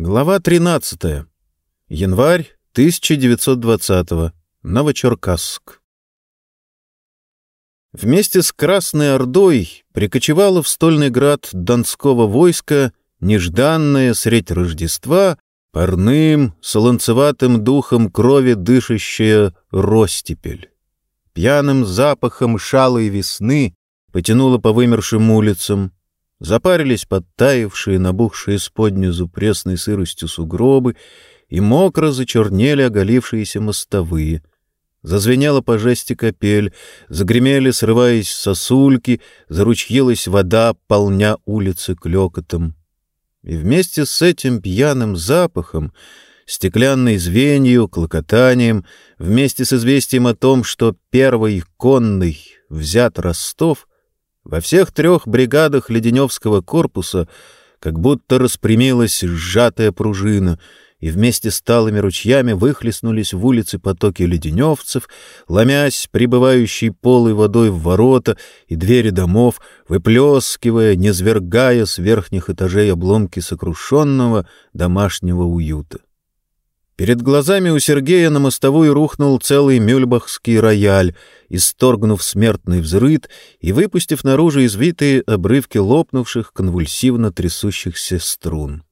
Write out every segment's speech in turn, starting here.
Глава 13. Январь 1920. Новочеркасск. Вместе с Красной Ордой прикочевало в Стольный град Донского войска нежданное средь Рождества парным, солонцеватым духом крови дышащая ростепель. Пьяным запахом шалой весны потянуло по вымершим улицам, Запарились подтаившие, набухшие с поднизу пресной сыростью сугробы, и мокро зачернели оголившиеся мостовые. Зазвенела по жести капель, загремели, срываясь сосульки, заручьилась вода, полня улицы клёкотом. И вместе с этим пьяным запахом, стеклянной звенью, клокотанием, вместе с известием о том, что первый конный взят Ростов, во всех трех бригадах Леденевского корпуса как будто распрямилась сжатая пружина, и вместе с талыми ручьями выхлестнулись в улицы потоки леденевцев, ломясь прибывающей полой водой в ворота и двери домов, выплескивая, низвергая с верхних этажей обломки сокрушенного домашнего уюта. Перед глазами у Сергея на мостовую рухнул целый мюльбахский рояль, исторгнув смертный взрыд и выпустив наружу извитые обрывки лопнувших, конвульсивно трясущихся струн.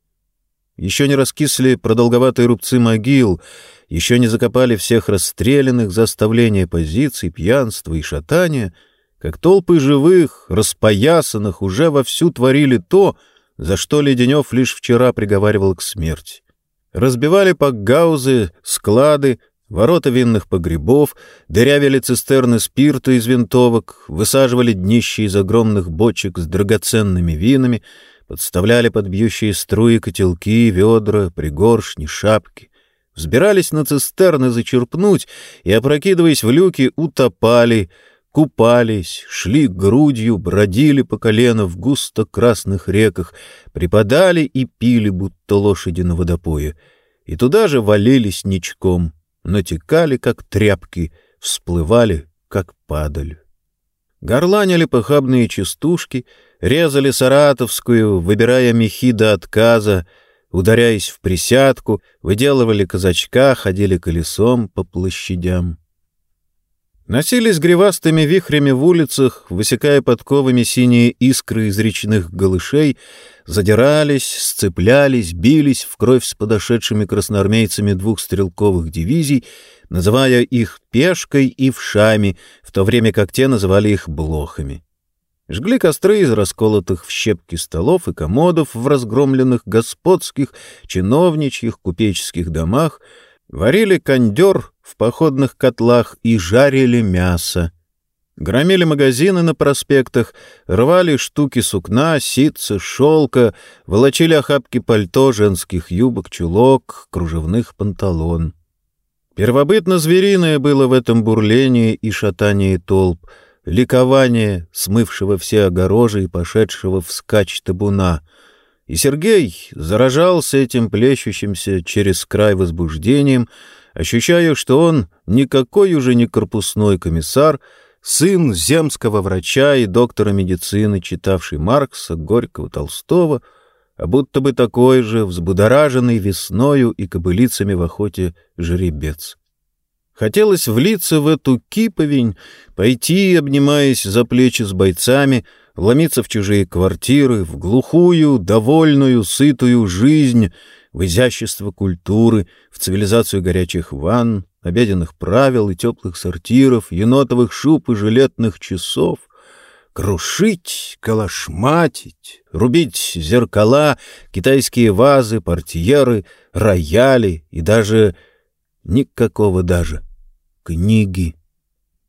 Еще не раскисли продолговатые рубцы могил, еще не закопали всех расстрелянных за оставление позиций, пьянства и шатания, как толпы живых, распоясанных, уже вовсю творили то, за что Леденев лишь вчера приговаривал к смерти разбивали пакгаузы, склады, ворота винных погребов, дырявили цистерны спирта из винтовок, высаживали днища из огромных бочек с драгоценными винами, подставляли под бьющие струи котелки, ведра, пригоршни, шапки. Взбирались на цистерны зачерпнуть и, опрокидываясь в люки, утопали — купались, шли грудью, бродили по колено в густо красных реках, припадали и пили, будто лошади на водопое, и туда же валились ничком, натекали, как тряпки, всплывали, как падаль. Горланили похабные частушки, резали саратовскую, выбирая мехи до отказа, ударяясь в присядку, выделывали казачка, ходили колесом по площадям. Носились гривастыми вихрями в улицах, высекая подковами синие искры из речных голышей, задирались, сцеплялись, бились в кровь с подошедшими красноармейцами двух стрелковых дивизий, называя их пешкой и вшами, в то время как те называли их блохами. Жгли костры из расколотых в щепки столов и комодов в разгромленных господских, чиновничьих, купеческих домах, варили кондер в походных котлах и жарили мясо. Громили магазины на проспектах, рвали штуки сукна, ситца, шелка, волочили охапки пальто, женских юбок, чулок, кружевных панталон. Первобытно-звериное было в этом бурлении и шатании толп, ликование, смывшего все огорожи и пошедшего вскачь табуна. И Сергей заражался этим плещущимся через край возбуждением, ощущая, что он никакой уже не корпусной комиссар, сын земского врача и доктора медицины, читавший Маркса, Горького, Толстого, а будто бы такой же взбудораженный весною и кобылицами в охоте жеребец. Хотелось влиться в эту киповень, пойти, обнимаясь за плечи с бойцами, вломиться в чужие квартиры, в глухую, довольную, сытую жизнь — в изящество культуры, в цивилизацию горячих ванн, обеденных правил и теплых сортиров, енотовых шуб и жилетных часов, крушить, калашматить, рубить зеркала, китайские вазы, портьеры, рояли и даже... никакого даже. Книги.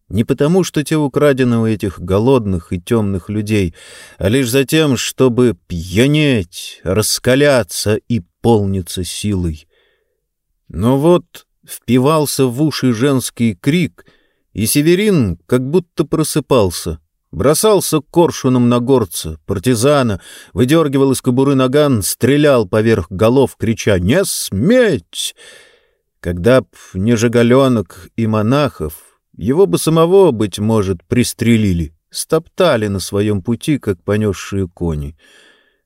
Не потому, что те украдены у этих голодных и темных людей, а лишь за тем, чтобы пьянеть, раскаляться и полниться силой. Но вот впивался в уши женский крик, и Северин как будто просыпался — бросался коршуном на горца, партизана, выдергивал из кобуры наган, стрелял поверх голов, крича «Не сметь!». Когда б не Жигаленок и монахов, его бы самого, быть может, пристрелили, стоптали на своем пути, как понесшие кони.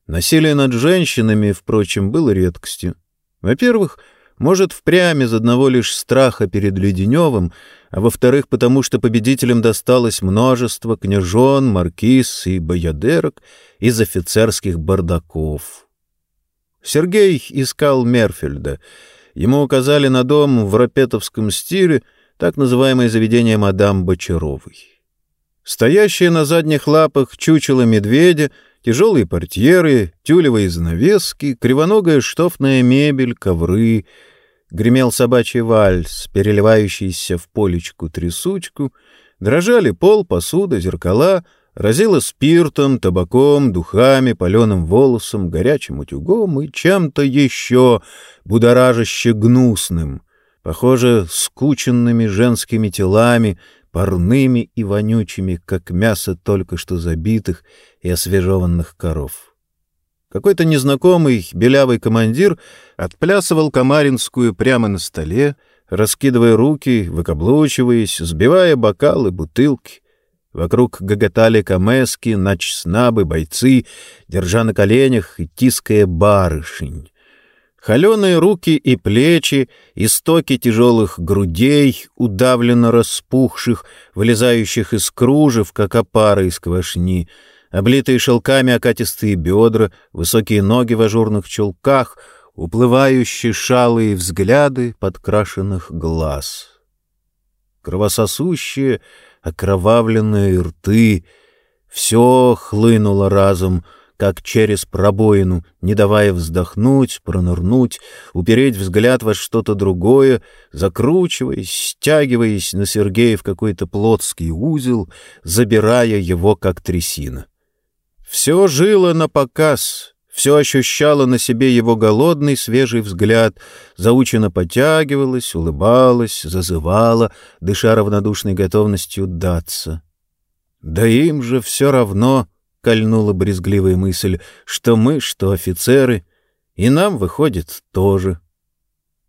Насилие над женщинами, впрочем, было редкостью. Во-первых, может, впрямь из одного лишь страха перед Леденевым, а во-вторых, потому что победителям досталось множество княжон, маркиз и боядерок из офицерских бардаков. Сергей искал Мерфельда. Ему указали на дом в рапетовском стиле, так называемое заведение мадам Бочаровой. Стоящие на задних лапах чучело медведя, тяжелые портьеры, тюлевые занавески, кривоногая штофная мебель, ковры. Гремел собачий вальс, переливающийся в полечку трясучку, дрожали пол, посуда, зеркала — разило спиртом, табаком, духами, паленым волосом, горячим утюгом и чем-то еще будоражаще гнусным, похоже, скученными женскими телами, парными и вонючими, как мясо только что забитых и освежеванных коров. Какой-то незнакомый белявый командир отплясывал Камаринскую прямо на столе, раскидывая руки, выкаблучиваясь, сбивая бокалы, бутылки. Вокруг гоготали камески, начснабы, бойцы, держа на коленях и тиская барышень. Холеные руки и плечи, истоки тяжелых грудей, удавленно распухших, вылезающих из кружев, как опары из квашни, облитые шелками окатистые бедра, высокие ноги в ажурных чулках, уплывающие шалые взгляды подкрашенных глаз. Кровососущие, окровавленные рты. Все хлынуло разом, как через пробоину, не давая вздохнуть, пронырнуть, упереть взгляд во что-то другое, закручиваясь, стягиваясь на Сергея в какой-то плотский узел, забирая его, как трясина. Все жило на показ, все ощущало на себе его голодный свежий взгляд, заучено подтягивалось, улыбалось, зазывало, дыша равнодушной готовностью даться. Да им же все равно, — кольнула брезгливая мысль, — что мы, что офицеры, и нам, выходит, тоже.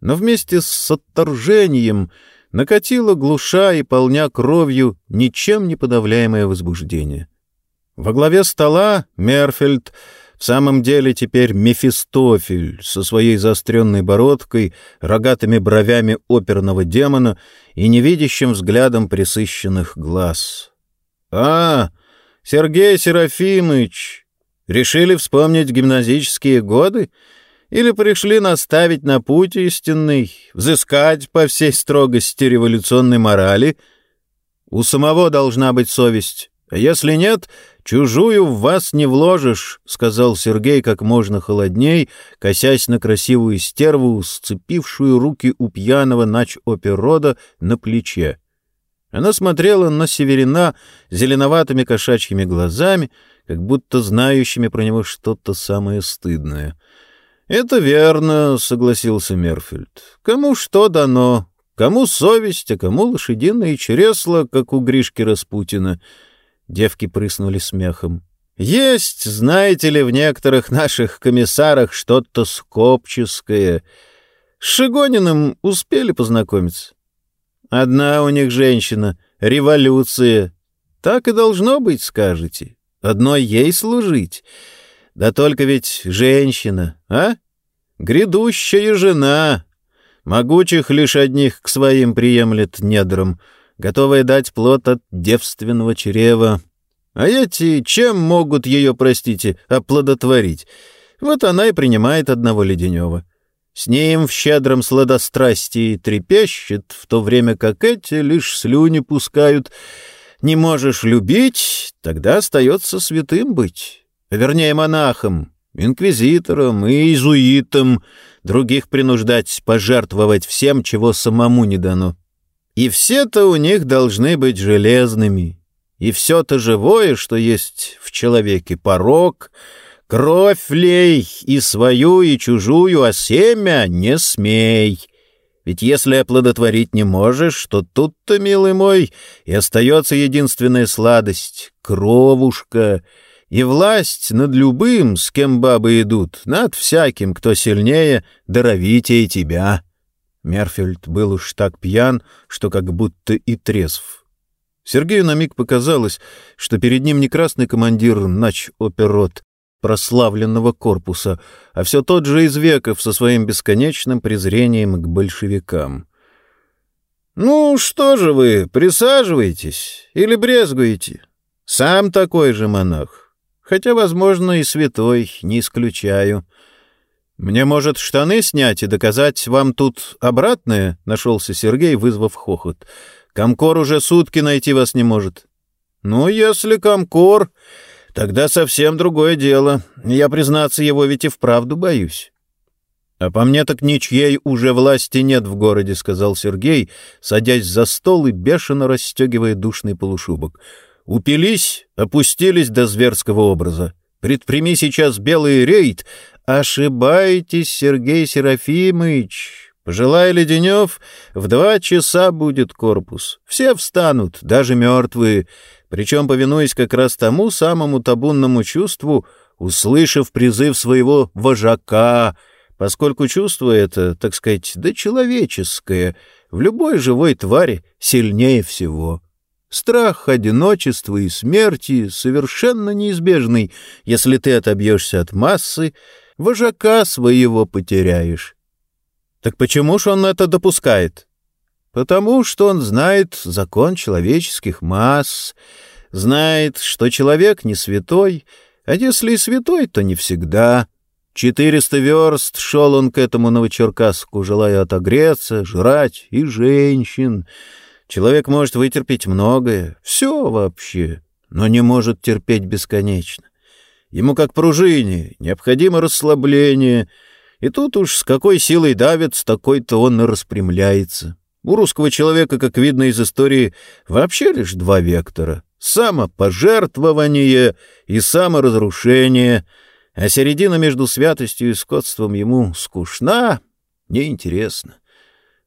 Но вместе с отторжением накатило, глуша и полня кровью, ничем не подавляемое возбуждение. Во главе стола Мерфельд — в самом деле теперь Мефистофель со своей заостренной бородкой, рогатыми бровями оперного демона и невидящим взглядом присыщенных глаз. «А, Сергей Серафимыч, решили вспомнить гимназические годы? Или пришли наставить на путь истинный, взыскать по всей строгости революционной морали? У самого должна быть совесть, а если нет, «Чужую в вас не вложишь», — сказал Сергей как можно холодней, косясь на красивую стерву, сцепившую руки у пьяного нач-оперода на плече. Она смотрела на Северина зеленоватыми кошачьими глазами, как будто знающими про него что-то самое стыдное. «Это верно», — согласился Мерфельд. «Кому что дано, кому совесть, а кому лошадиное чресло, как у Гришки Распутина». Девки прыснули смехом. «Есть, знаете ли, в некоторых наших комиссарах что-то скопческое. С Шигониным успели познакомиться? Одна у них женщина — революция. Так и должно быть, скажете. Одной ей служить. Да только ведь женщина, а? Грядущая жена. Могучих лишь одних к своим приемлет недрам — готовая дать плод от девственного чрева. А эти чем могут ее, простите, оплодотворить? Вот она и принимает одного Леденева. С ним в щедром сладострастии трепещет, в то время как эти лишь слюни пускают. Не можешь любить, тогда остается святым быть, вернее монахом, инквизитором и иезуитом, других принуждать пожертвовать всем, чего самому не дано. И все-то у них должны быть железными. И все-то живое, что есть в человеке, порог, кровь лей, и свою, и чужую, а семя не смей. Ведь если оплодотворить не можешь, то тут-то, милый мой, и остается единственная сладость — кровушка, и власть над любым, с кем бабы идут, над всяким, кто сильнее, даровитее тебя». Мерфельд был уж так пьян, что как будто и трезв. Сергею на миг показалось, что перед ним не красный командир нач-оперот, прославленного корпуса, а все тот же Извеков со своим бесконечным презрением к большевикам. «Ну, что же вы, присаживаетесь или брезгуете? Сам такой же монах, хотя, возможно, и святой, не исключаю». «Мне, может, штаны снять и доказать вам тут обратное?» — нашелся Сергей, вызвав хохот. «Комкор уже сутки найти вас не может». «Ну, если Комкор, тогда совсем другое дело. Я, признаться, его ведь и вправду боюсь». «А по мне так ничьей уже власти нет в городе», — сказал Сергей, садясь за стол и бешено расстегивая душный полушубок. «Упились, опустились до зверского образа. Предприми сейчас белый рейд, «Ошибаетесь, Сергей Серафимович. Пожелай Леденев, в два часа будет корпус. Все встанут, даже мертвые, причем повинуясь как раз тому самому табунному чувству, услышав призыв своего вожака, поскольку чувство это, так сказать, да человеческое, в любой живой твари сильнее всего». Страх одиночества и смерти совершенно неизбежный, если ты отобьешься от массы вожака своего потеряешь. Так почему ж он это допускает? Потому что он знает закон человеческих масс, знает, что человек не святой, а если и святой, то не всегда. Четыреста верст шел он к этому Новочеркасску, желая отогреться, жрать и женщин. Человек может вытерпеть многое, все вообще, но не может терпеть бесконечно. Ему, как пружине, необходимо расслабление, и тут уж с какой силой давит, с такой-то он и распрямляется. У русского человека, как видно из истории, вообще лишь два вектора — самопожертвование и саморазрушение, а середина между святостью и скотством ему скучна, неинтересна.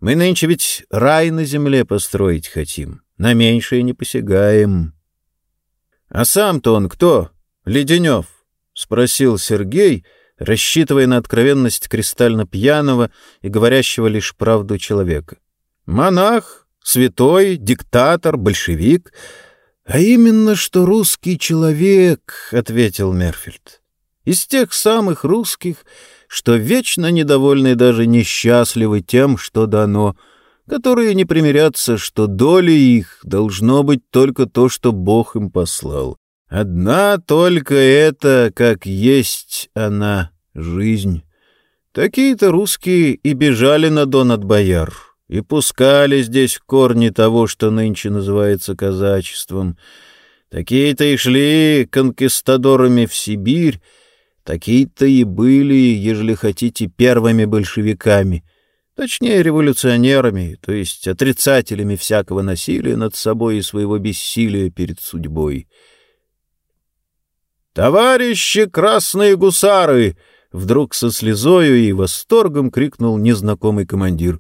Мы нынче ведь рай на земле построить хотим, на меньшее не посягаем. А сам-то он кто? Леденев. — спросил Сергей, рассчитывая на откровенность кристально пьяного и говорящего лишь правду человека. «Монах, святой, диктатор, большевик». «А именно, что русский человек», — ответил Мерфельд. «Из тех самых русских, что вечно недовольны даже несчастливы тем, что дано, которые не примирятся, что долей их должно быть только то, что Бог им послал. Одна только это, как есть она, жизнь. Такие-то русские и бежали на Дон от бояр, и пускали здесь корни того, что нынче называется казачеством. Такие-то и шли конкистадорами в Сибирь, такие-то и были, ежели хотите, первыми большевиками, точнее революционерами, то есть отрицателями всякого насилия над собой и своего бессилия перед судьбой. «Товарищи красные гусары!» — вдруг со слезою и восторгом крикнул незнакомый командир.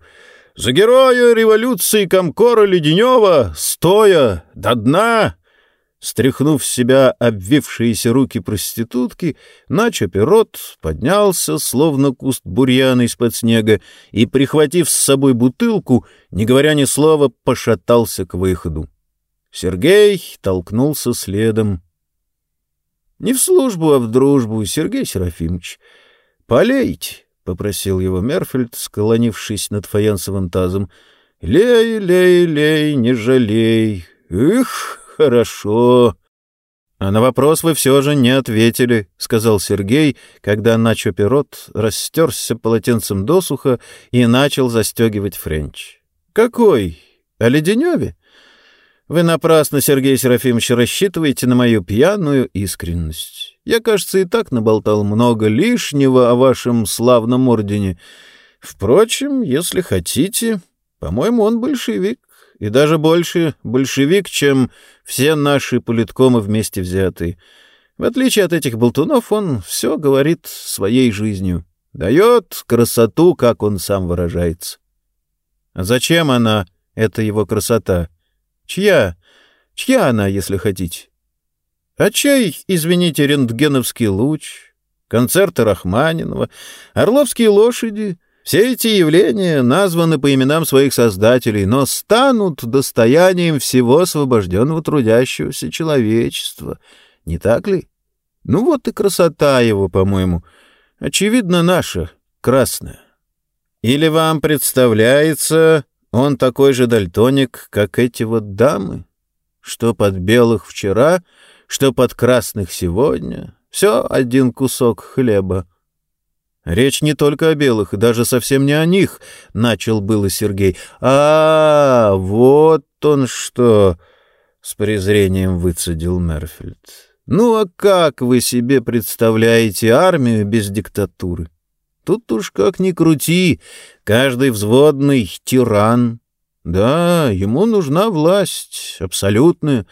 «За героя революции Комкора Леденева! Стоя! До дна!» Стряхнув с себя обвившиеся руки проститутки, Начо Пирот поднялся, словно куст бурьяна из-под снега, и, прихватив с собой бутылку, не говоря ни слова, пошатался к выходу. Сергей толкнулся следом. Не в службу, а в дружбу, Сергей Серафимович. Полейте, — попросил его Мерфельд, склонившись над фаянсовым тазом. Лей, лей, лей, не жалей. Эх, хорошо. А на вопрос вы все же не ответили, — сказал Сергей, когда начоперот растерся полотенцем досуха и начал застегивать френч. — Какой? О Леденеве? Вы напрасно, Сергей Серафимович, рассчитываете на мою пьяную искренность. Я, кажется, и так наболтал много лишнего о вашем славном ордене. Впрочем, если хотите, по-моему, он большевик, и даже больше большевик, чем все наши политкомы вместе взятые. В отличие от этих болтунов, он все говорит своей жизнью, дает красоту, как он сам выражается. А зачем она, эта его красота? — Чья? Чья она, если хотите? А чей, извините, рентгеновский луч, концерты Рахманинова, орловские лошади — все эти явления названы по именам своих создателей, но станут достоянием всего освобожденного трудящегося человечества. Не так ли? Ну вот и красота его, по-моему. Очевидно, наша, красная. Или вам представляется, он такой же дальтоник, как эти вот дамы? Что под белых вчера, что под красных сегодня. Все один кусок хлеба. Речь не только о белых, даже совсем не о них, — начал было Сергей. -а, -а вот он что! — с презрением выцедил Мерфельд. Ну а как вы себе представляете армию без диктатуры? Тут уж как ни крути, каждый взводный — тиран. Да, ему нужна власть, абсолютная,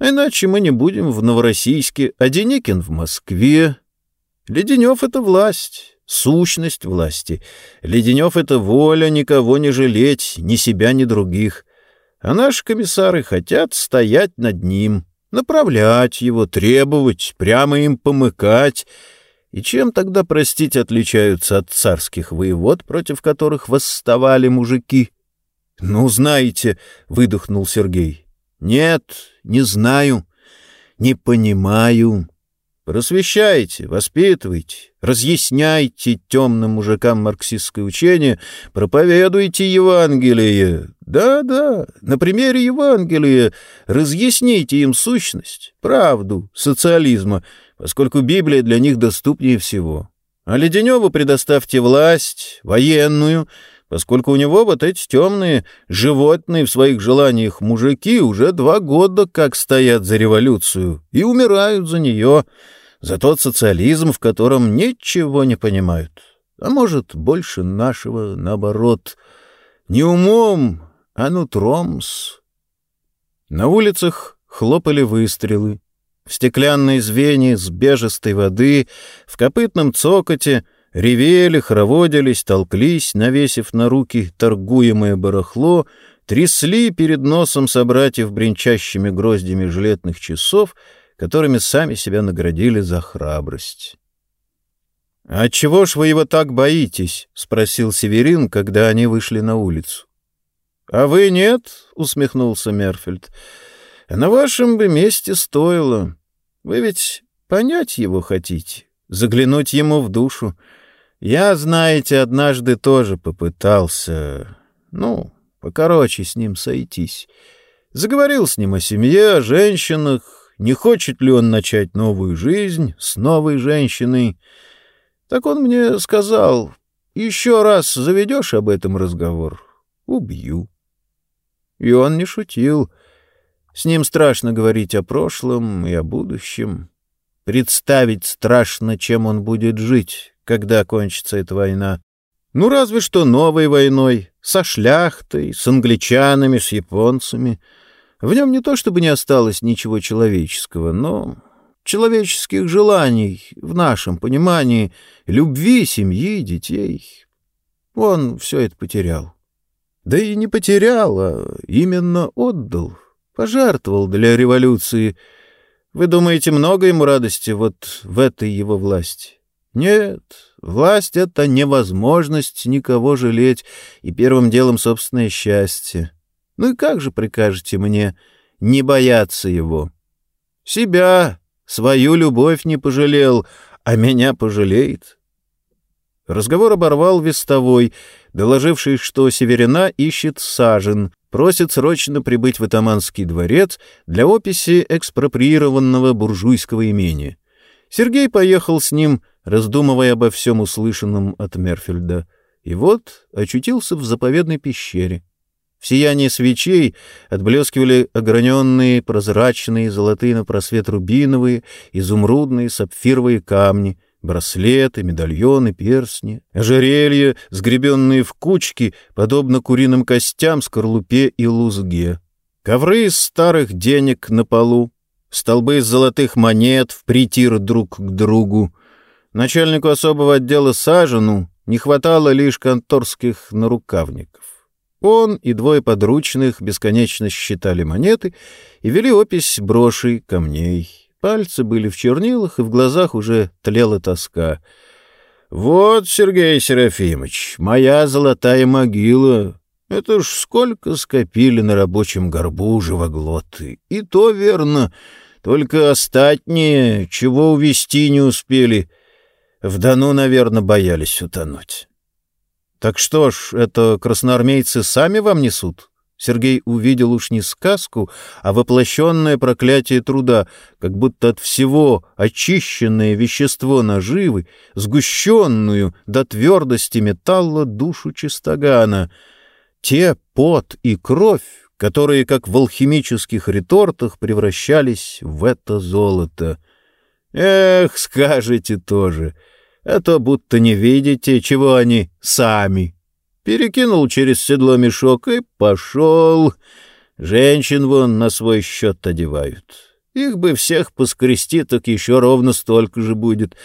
иначе мы не будем в Новороссийске, а Деникин в Москве. Леденев — это власть, сущность власти. Леденев — это воля никого не жалеть, ни себя, ни других. А наши комиссары хотят стоять над ним, направлять его, требовать, прямо им помыкать. И чем тогда, простить, отличаются от царских воевод, против которых восставали мужики? — Ну, знаете, — выдохнул Сергей. — Нет, не знаю, не понимаю. Просвещайте, воспитывайте, разъясняйте темным мужикам марксистское учение, проповедуйте Евангелие. Да-да, на примере Евангелия разъясните им сущность, правду социализма, поскольку Библия для них доступнее всего. А Леденеву предоставьте власть, военную, поскольку у него вот эти темные, животные в своих желаниях мужики уже два года как стоят за революцию и умирают за нее, за тот социализм, в котором ничего не понимают. А может, больше нашего, наоборот, не умом, а нутром-с. На улицах хлопали выстрелы. В стеклянной звене с бежестой воды, в копытном цокоте ревели, хороводились, толклись, навесив на руки торгуемое барахло, трясли перед носом собратьев бренчащими гроздями жилетных часов — которыми сами себя наградили за храбрость. «А чего ж вы его так боитесь?» — спросил Северин, когда они вышли на улицу. «А вы нет?» — усмехнулся Мерфельд. «На вашем бы месте стоило. Вы ведь понять его хотите, заглянуть ему в душу. Я, знаете, однажды тоже попытался, ну, покороче с ним сойтись. Заговорил с ним о семье, о женщинах, не хочет ли он начать новую жизнь с новой женщиной. Так он мне сказал, еще раз заведешь об этом разговор — убью. И он не шутил. С ним страшно говорить о прошлом и о будущем. Представить страшно, чем он будет жить, когда кончится эта война. Ну, разве что новой войной, со шляхтой, с англичанами, с японцами — в нем не то чтобы не осталось ничего человеческого, но человеческих желаний в нашем понимании, любви, семьи, детей. Он все это потерял. Да и не потерял, а именно отдал, пожертвовал для революции. Вы думаете, много ему радости вот в этой его власти? Нет, власть — это невозможность никого жалеть и первым делом собственное счастье. Ну и как же прикажете мне не бояться его? Себя, свою любовь не пожалел, а меня пожалеет. Разговор оборвал вестовой, доложивший, что Северина ищет сажен, просит срочно прибыть в Атаманский дворец для описи экспроприированного буржуйского имения. Сергей поехал с ним, раздумывая обо всем услышанном от Мерфельда, и вот очутился в заповедной пещере. В сиянии свечей отблескивали ограненные, прозрачные, золотые на просвет рубиновые, изумрудные, сапфировые камни, браслеты, медальоны, перстни, ожерелья, сгребенные в кучки, подобно куриным костям, скорлупе и лузге. Ковры из старых денег на полу, столбы из золотых монет в притир друг к другу. Начальнику особого отдела Сажену не хватало лишь конторских нарукавников. Он и двое подручных бесконечно считали монеты и вели опись брошей камней. Пальцы были в чернилах, и в глазах уже тлела тоска. «Вот, Сергей Серафимович, моя золотая могила. Это ж сколько скопили на рабочем горбу живоглоты. И то верно, Только остатние, чего увести не успели. В Дону, наверное, боялись утонуть. Так что ж, это красноармейцы сами вам несут? Сергей увидел уж не сказку, а воплощенное проклятие труда, как будто от всего очищенное вещество наживы, сгущенную до твердости металла душу чистогана. Те пот и кровь, которые, как в алхимических ретортах, превращались в это золото. Эх, скажете тоже, а то будто не видите, чего они сами перекинул через седло мешок и пошел. Женщин вон на свой счет одевают. Их бы всех поскрести, так еще ровно столько же будет.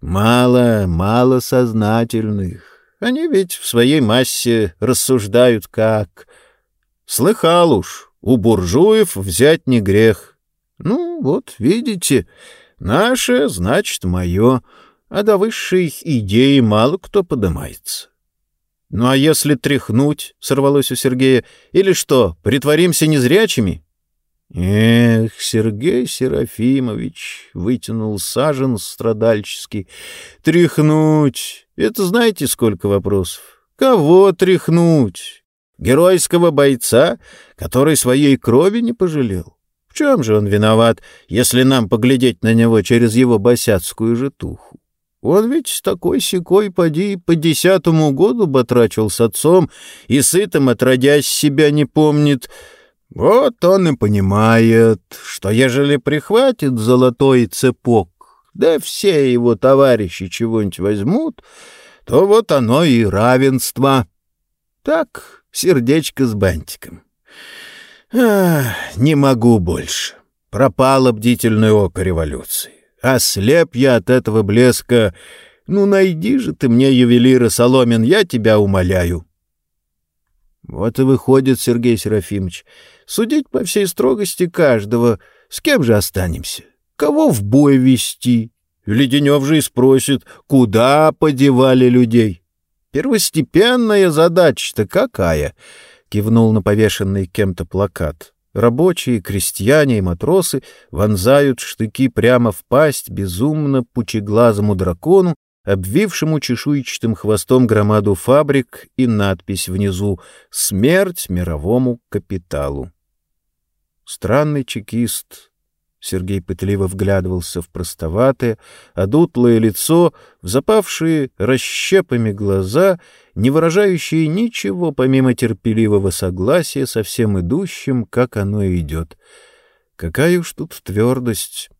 Мало, мало сознательных. Они ведь в своей массе рассуждают как... Слыхал уж, у буржуев взять не грех. Ну, вот, видите, наше, значит, мое, а до высшей идеи мало кто подымается. «Ну а если тряхнуть?» — сорвалось у Сергея. «Или что, притворимся незрячими?» «Эх, Сергей Серафимович!» — вытянул сажен страдальческий. «Тряхнуть! Это знаете, сколько вопросов? Кого тряхнуть? Геройского бойца, который своей крови не пожалел? В чем же он виноват, если нам поглядеть на него через его босяцкую житуху? Он ведь с такой секой поди по десятому году батрачил с отцом и сытым отродясь себя не помнит. Вот он и понимает, что ежели прихватит золотой цепок, да все его товарищи чего-нибудь возьмут, то вот оно и равенство. Так, сердечко с бантиком. Ах, не могу больше. Пропало бдительное око революции. Ослеп я от этого блеска. Ну, найди же ты мне ювелира, Соломин, я тебя умоляю. Вот и выходит, Сергей Серафимович, судить по всей строгости каждого. С кем же останемся? Кого в бой вести? Леденев же и спросит, куда подевали людей? Первостепенная задача-то какая? Кивнул на повешенный кем-то плакат. Рабочие, крестьяне и матросы вонзают штыки прямо в пасть безумно пучеглазому дракону, обвившему чешуйчатым хвостом громаду фабрик и надпись внизу «Смерть мировому капиталу». Странный чекист Сергей пытливо вглядывался в простоватое, одутлое лицо, в запавшие расщепами глаза, не выражающие ничего помимо терпеливого согласия со всем идущим, как оно идет. Какая уж тут твердость!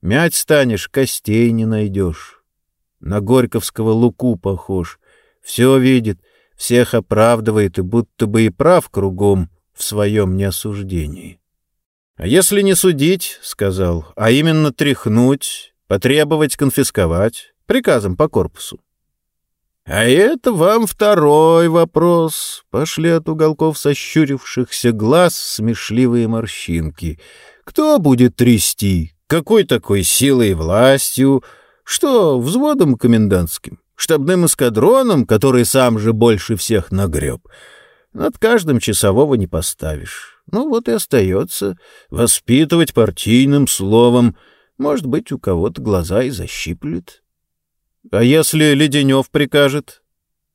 Мять станешь, костей не найдешь. На Горьковского Луку похож. Все видит, всех оправдывает и будто бы и прав кругом в своем неосуждении. А если не судить, — сказал, — а именно тряхнуть, потребовать конфисковать, приказом по корпусу. А это вам второй вопрос. Пошли от уголков сощурившихся глаз смешливые морщинки. Кто будет трясти? Какой такой силой и властью? Что, взводом комендантским? Штабным эскадроном, который сам же больше всех нагреб? Над каждым часового не поставишь. Ну вот и остается воспитывать партийным словом. Может быть, у кого-то глаза и защиплет. А если Леденев прикажет?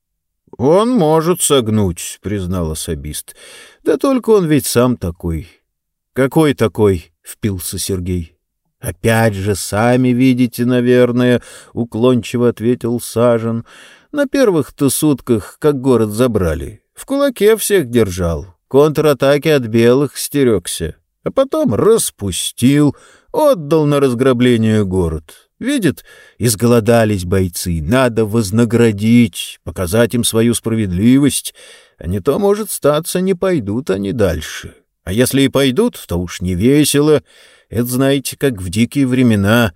— Он может согнуть, — признал особист. — Да только он ведь сам такой. — Какой такой? — впился Сергей. — Опять же, сами видите, наверное, — уклончиво ответил Сажен. — На первых-то сутках, как город забрали, в кулаке всех держал, контратаки от белых стерегся, а потом распустил, отдал на разграбление город. Видит, изголодались бойцы, надо вознаградить, показать им свою справедливость, а не то, может, статься, не пойдут они дальше. А если и пойдут, то уж не весело. Это, знаете, как в дикие времена.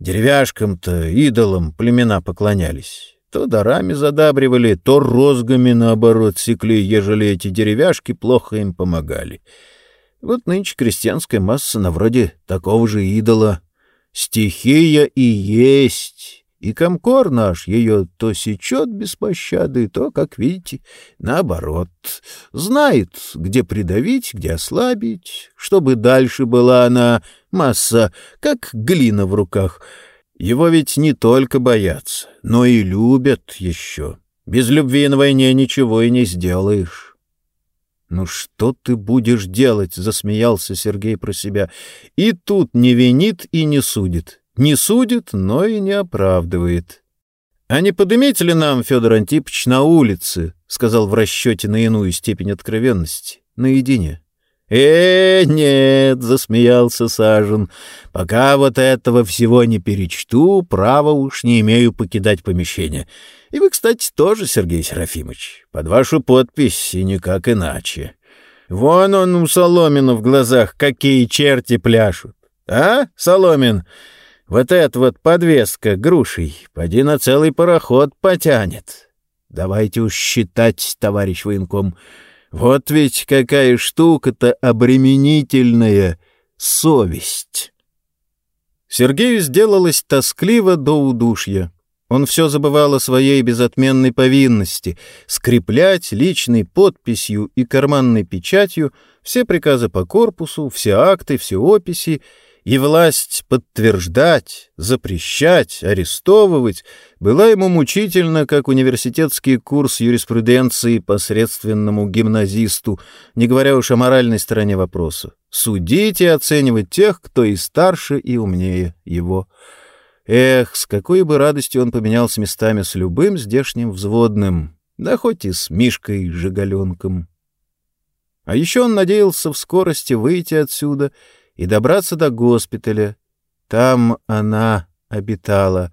Деревяшкам-то, идолам племена поклонялись. То дарами задабривали, то розгами, наоборот, секли, ежели эти деревяшки плохо им помогали. Вот нынче крестьянская масса на вроде такого же идола. Стихия и есть, и комкор наш ее то сечет без пощады, то, как видите, наоборот. Знает, где придавить, где ослабить, чтобы дальше была она масса, как глина в руках. Его ведь не только боятся, но и любят еще. Без любви на войне ничего и не сделаешь. «Ну что ты будешь делать?» — засмеялся Сергей про себя. «И тут не винит и не судит. Не судит, но и не оправдывает». «А не подымите ли нам, Федор Антипович, на улице?» — сказал в расчете на иную степень откровенности. «Наедине». «Э, нет», — засмеялся Сажен, — «пока вот этого всего не перечту, право уж не имею покидать помещение. И вы, кстати, тоже, Сергей Серафимович, под вашу подпись и никак иначе. Вон он у Соломина в глазах какие черти пляшут. А, Соломин, вот эта вот подвеска грушей, поди на целый пароход потянет. Давайте уж считать, товарищ военком, — вот ведь какая штука-то обременительная совесть. Сергею сделалось тоскливо до удушья. Он все забывал о своей безотменной повинности — скреплять личной подписью и карманной печатью все приказы по корпусу, все акты, все описи — и власть подтверждать, запрещать, арестовывать была ему мучительна, как университетский курс юриспруденции посредственному гимназисту, не говоря уж о моральной стороне вопроса. Судить и оценивать тех, кто и старше, и умнее его. Эх, с какой бы радостью он поменялся местами с любым здешним взводным, да хоть и с Мишкой Жигаленком. А еще он надеялся в скорости выйти отсюда — и добраться до госпиталя. Там она обитала,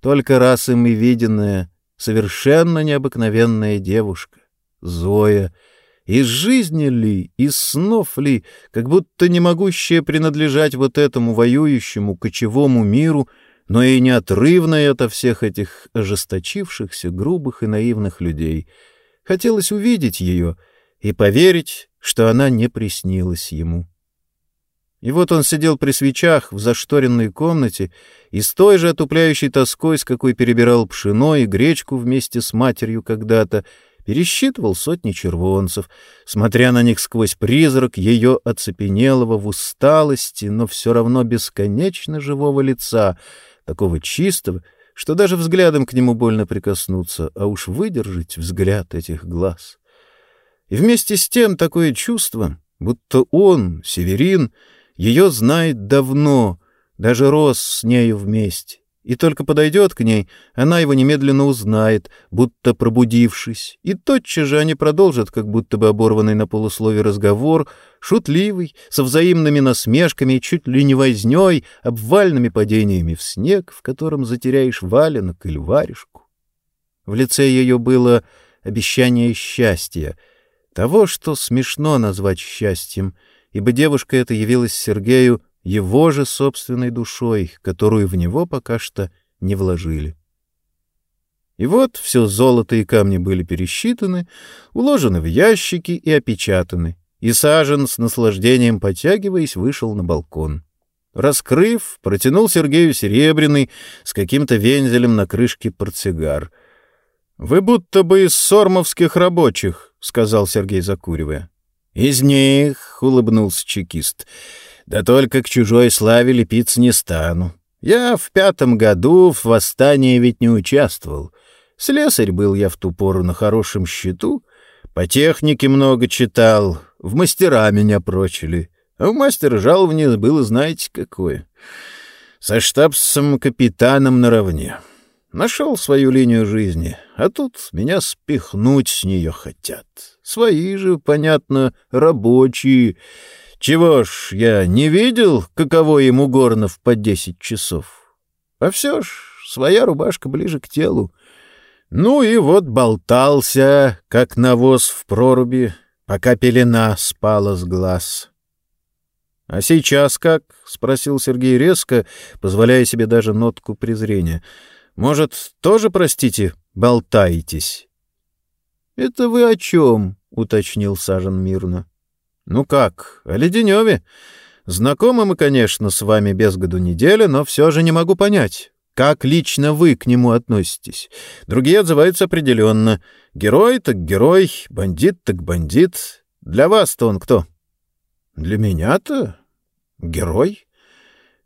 только раз им и виденная, совершенно необыкновенная девушка, Зоя, из жизни ли, из снов ли, как будто не могущая принадлежать вот этому воюющему кочевому миру, но и неотрывная ото всех этих ожесточившихся, грубых и наивных людей. Хотелось увидеть ее и поверить, что она не приснилась ему. И вот он сидел при свечах в зашторенной комнате и с той же отупляющей тоской, с какой перебирал пшено и гречку вместе с матерью когда-то, пересчитывал сотни червонцев, смотря на них сквозь призрак ее оцепенелого в усталости, но все равно бесконечно живого лица, такого чистого, что даже взглядом к нему больно прикоснуться, а уж выдержать взгляд этих глаз. И вместе с тем такое чувство, будто он, Северин, — ее знает давно, даже рос с нею вместе. И только подойдет к ней, она его немедленно узнает, будто пробудившись, и тотчас же они продолжат, как будто бы оборванный на полуслове разговор, шутливый, со взаимными насмешками и чуть ли не вознёй, обвальными падениями в снег, в котором затеряешь валенок или варежку. В лице ее было обещание счастья, того, что смешно назвать счастьем — ибо девушка эта явилась Сергею его же собственной душой, которую в него пока что не вложили. И вот все золото и камни были пересчитаны, уложены в ящики и опечатаны, и Сажен, с наслаждением потягиваясь, вышел на балкон. Раскрыв, протянул Сергею серебряный с каким-то вензелем на крышке портсигар. — Вы будто бы из сормовских рабочих, — сказал Сергей, закуривая. «Из них», — улыбнулся чекист, — «да только к чужой славе лепиться не стану. Я в пятом году в восстании ведь не участвовал. Слесарь был я в ту пору на хорошем счету, по технике много читал, в мастера меня прочили, а у мастера жалование было знаете какое. Со штабсом-капитаном наравне». Нашел свою линию жизни, а тут меня спихнуть с нее хотят. Свои же, понятно, рабочие. Чего ж, я не видел, каково ему горнов по десять часов. А все ж, своя рубашка ближе к телу. Ну и вот болтался, как навоз в проруби, пока пелена спала с глаз. — А сейчас как? — спросил Сергей резко, позволяя себе даже нотку презрения — может, тоже, простите, болтаетесь? — Это вы о чем? — уточнил Сажен мирно. — Ну как, о Леденеве. Знакомы мы, конечно, с вами без году неделя, но все же не могу понять, как лично вы к нему относитесь. Другие отзываются определенно. Герой так герой, бандит так бандит. Для вас-то он кто? Для меня-то герой.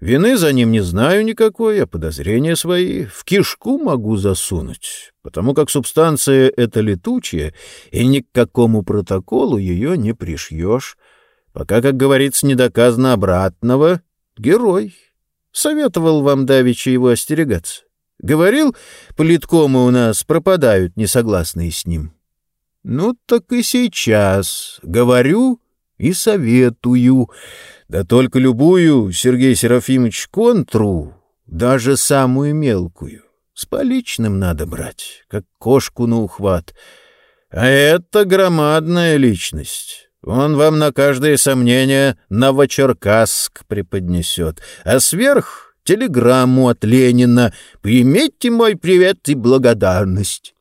Вины за ним не знаю никакой, а подозрения свои в кишку могу засунуть, потому как субстанция эта летучая, и ни к какому протоколу ее не пришьешь. Пока, как говорится, не доказано обратного, герой. Советовал вам давеча его остерегаться. Говорил, политкомы у нас пропадают, несогласные с ним. Ну, так и сейчас говорю и советую. Да только любую, Сергей Серафимович, контру, даже самую мелкую, с поличным надо брать, как кошку на ухват. А это громадная личность. Он вам на каждое сомнение Новочеркасск преподнесет, а сверх — телеграмму от Ленина «Примите мой привет и благодарность».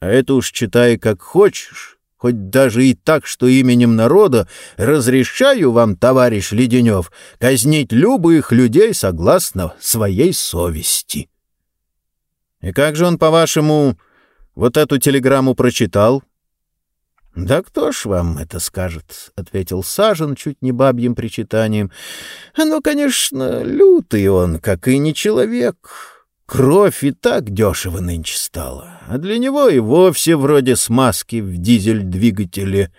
А это уж читай как хочешь, хоть даже и так, что именем народа разрешаю вам, товарищ Леденев, казнить любых людей согласно своей совести. И как же он, по-вашему, вот эту телеграмму прочитал? «Да кто ж вам это скажет?» — ответил Сажен чуть не бабьим причитанием. «Ну, конечно, лютый он, как и не человек. Кровь и так дешево нынче стала, а для него и вовсе вроде смазки в дизель-двигателе.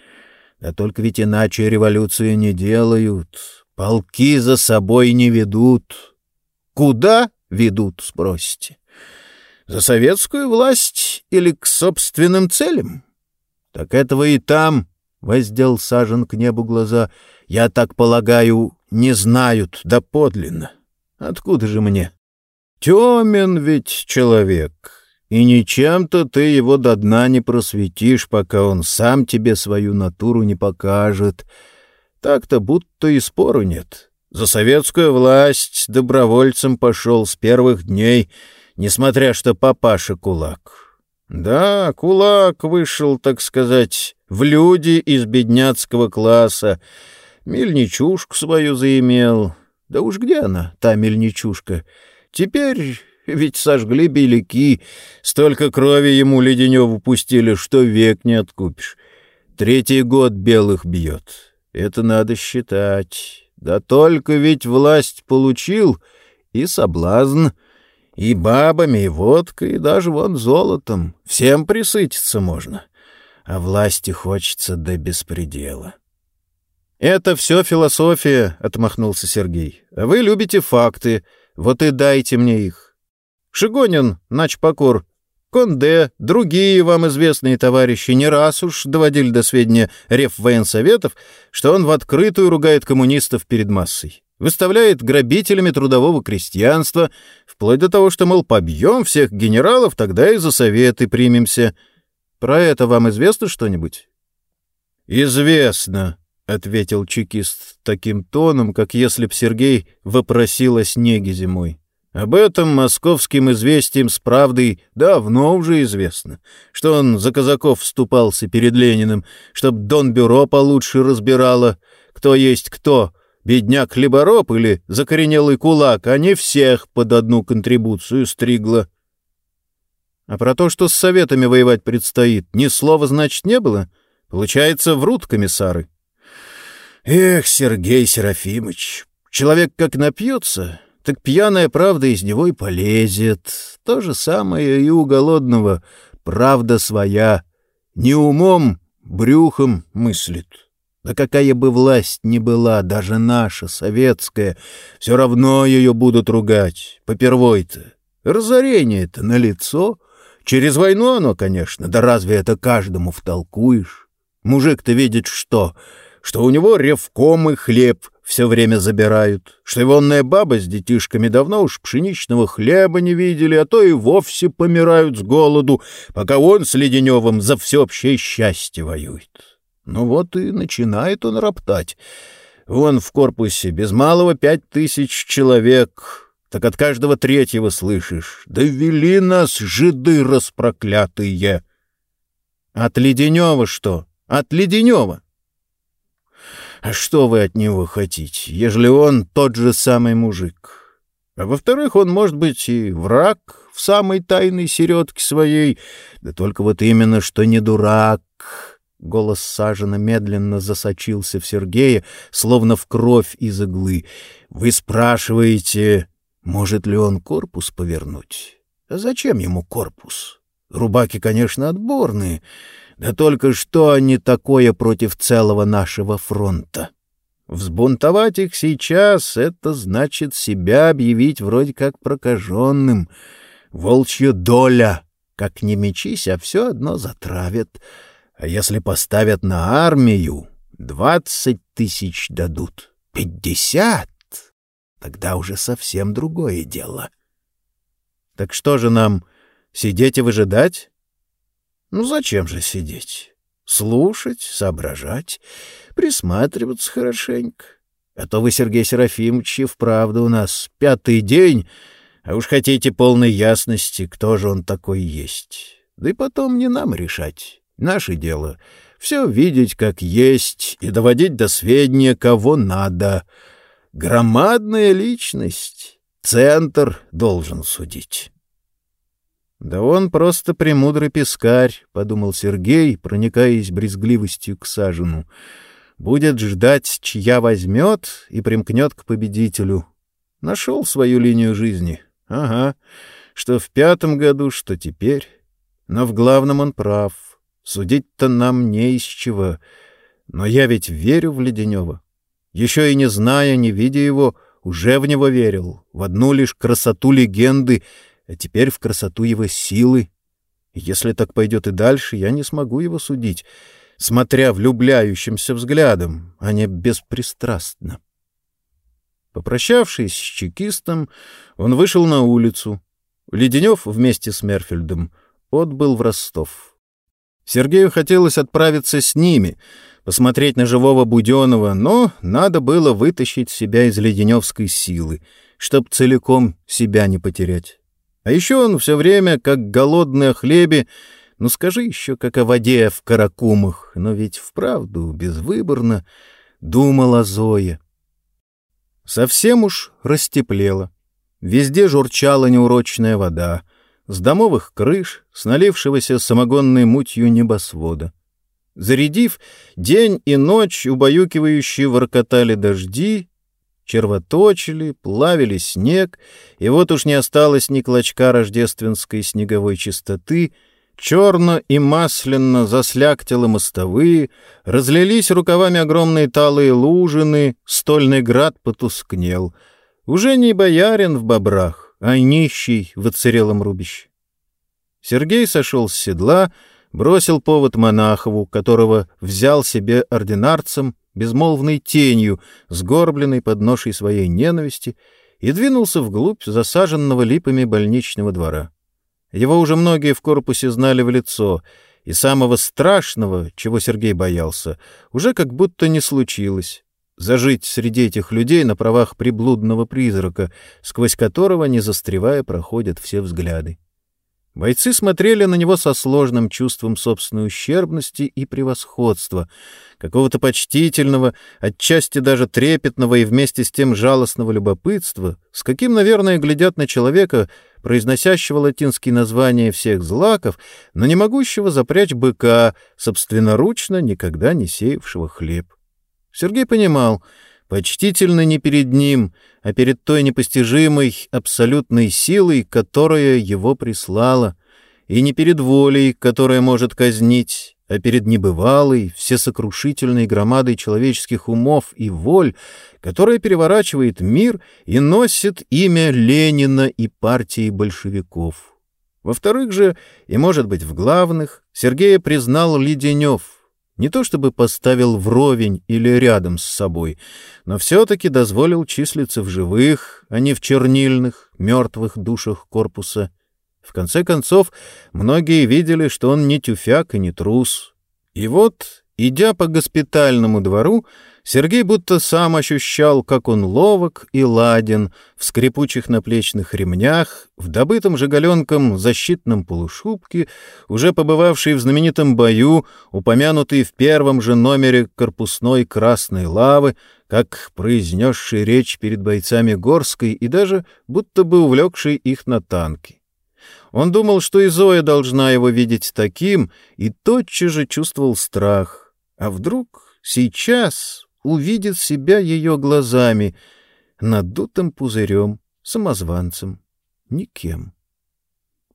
Да только ведь иначе революцию не делают, полки за собой не ведут. Куда ведут, спросите? За советскую власть или к собственным целям?» Так этого и там, — воздел Сажен к небу глаза, — я так полагаю, не знают доподлинно. Откуда же мне? Темен ведь человек, и ничем-то ты его до дна не просветишь, пока он сам тебе свою натуру не покажет. Так-то будто и спору нет. За советскую власть добровольцем пошел с первых дней, несмотря что папаша кулак. Да, кулак вышел, так сказать, в люди из бедняцкого класса. Мельничушку свою заимел. Да уж где она, та мельничушка? Теперь ведь сожгли беляки, столько крови ему Леденеву пустили, что век не откупишь. Третий год белых бьет. Это надо считать. Да только ведь власть получил и соблазн — и бабами, и водкой, и даже вон золотом. Всем присытиться можно. А власти хочется до беспредела. «Это все философия», — отмахнулся Сергей. «А вы любите факты. Вот и дайте мне их. Шигонин, Начпокор, Конде, другие вам известные товарищи не раз уж доводили до сведения рефвоенсоветов, что он в открытую ругает коммунистов перед массой выставляет грабителями трудового крестьянства, вплоть до того, что, мол, побьем всех генералов, тогда и за советы примемся. Про это вам известно что-нибудь? — Известно, — ответил чекист таким тоном, как если б Сергей вопросил о снеге зимой. Об этом московским известиям с правдой давно уже известно, что он за казаков вступался перед Лениным, чтоб Донбюро получше разбирало, кто есть кто — Бедняк-хлебороб или закоренелый кулак, а не всех под одну контрибуцию стригла. А про то, что с советами воевать предстоит, ни слова, значит, не было? Получается, врут комиссары. Эх, Сергей Серафимович, человек как напьется, так пьяная правда из него и полезет. То же самое и у голодного. Правда своя. Не умом, брюхом мыслит. Да какая бы власть ни была, даже наша, советская, все равно ее будут ругать. Попервой-то. Разорение-то налицо. Через войну оно, конечно. Да разве это каждому втолкуешь? Мужик-то видит что? Что у него ревком и хлеб все время забирают, что ивонная баба с детишками давно уж пшеничного хлеба не видели, а то и вовсе помирают с голоду, пока он с Леденевым за всеобщее счастье воюет. Ну вот и начинает он роптать. Вон в корпусе без малого пять тысяч человек. Так от каждого третьего слышишь. Да вели нас, жиды распроклятые! От Леденева что? От Леденева! А что вы от него хотите, ежели он тот же самый мужик? А во-вторых, он может быть и враг в самой тайной середке своей. Да только вот именно, что не дурак. Голос Сажина медленно засочился в Сергея, словно в кровь из иглы. Вы спрашиваете, может ли он корпус повернуть? А зачем ему корпус? Рубаки, конечно, отборные, да только что они такое против целого нашего фронта? Взбунтовать их сейчас — это значит себя объявить вроде как прокаженным. Волчья доля. Как не мечись, а все одно затравят. А если поставят на армию, двадцать тысяч дадут. Пятьдесят? Тогда уже совсем другое дело. Так что же нам, сидеть и выжидать? Ну зачем же сидеть? Слушать, соображать присматриваться хорошенько. А то вы, Сергей Серафимович, и вправду у нас пятый день, а уж хотите полной ясности, кто же он такой есть. Да и потом не нам решать. Наше дело — все видеть как есть и доводить до сведения, кого надо. Громадная личность. Центр должен судить. «Да он просто премудрый пескарь», — подумал Сергей, проникаясь брезгливостью к Сажину будет ждать, чья возьмет и примкнет к победителю. Нашел свою линию жизни. Ага, что в пятом году, что теперь. Но в главном он прав. Судить-то нам не из чего. Но я ведь верю в Леденева. Еще и не зная, не видя его, уже в него верил. В одну лишь красоту легенды, а теперь в красоту его силы. Если так пойдет и дальше, я не смогу его судить смотря влюбляющимся взглядом, а не беспристрастно. Попрощавшись с чекистом, он вышел на улицу. Леденев вместе с Мерфельдом отбыл в Ростов. Сергею хотелось отправиться с ними, посмотреть на живого Буденова, но надо было вытащить себя из леденевской силы, чтоб целиком себя не потерять. А еще он все время, как голодный о хлебе, ну скажи еще, как о воде в каракумах, но ведь вправду безвыборно думал о Зое. Совсем уж растеплело. Везде журчала неурочная вода, с домовых крыш, с налившегося самогонной мутью небосвода. Зарядив, день и ночь убаюкивающие воркотали дожди, червоточили, плавили снег, и вот уж не осталось ни клочка рождественской снеговой чистоты — Черно и масляно заслягтелы мостовые, разлились рукавами огромные талые лужины, стольный град потускнел. Уже не боярин в бобрах, а нищий в оцерелом рубище. Сергей сошел с седла, бросил повод Монахову, которого взял себе ординарцем, безмолвной тенью, сгорбленной под ношей своей ненависти, и двинулся вглубь засаженного липами больничного двора. Его уже многие в корпусе знали в лицо, и самого страшного, чего Сергей боялся, уже как будто не случилось. Зажить среди этих людей на правах приблудного призрака, сквозь которого, не застревая, проходят все взгляды. Бойцы смотрели на него со сложным чувством собственной ущербности и превосходства, какого-то почтительного, отчасти даже трепетного и вместе с тем жалостного любопытства, с каким, наверное, глядят на человека, произносящего латинские названия всех злаков, но не могущего запрячь быка, собственноручно никогда не сеявшего хлеб. Сергей понимал, почтительно не перед ним, а перед той непостижимой абсолютной силой, которая его прислала, и не перед волей, которая может казнить, а перед небывалой, всесокрушительной громадой человеческих умов и воль, которая переворачивает мир и носит имя Ленина и партии большевиков. Во-вторых же, и, может быть, в главных, Сергея признал Леденев, не то чтобы поставил вровень или рядом с собой, но все-таки дозволил числиться в живых, а не в чернильных, мертвых душах корпуса в конце концов, многие видели, что он не тюфяк и не трус. И вот Идя по госпитальному двору, Сергей будто сам ощущал, как он ловок и ладен в скрипучих наплечных ремнях, в добытом жигаленком защитном полушубке, уже побывавший в знаменитом бою, упомянутый в первом же номере корпусной красной лавы, как произнесший речь перед бойцами Горской и даже будто бы увлекший их на танки. Он думал, что и Зоя должна его видеть таким, и тотчас же чувствовал страх — а вдруг сейчас увидит себя ее глазами, надутым пузырем, самозванцем, никем.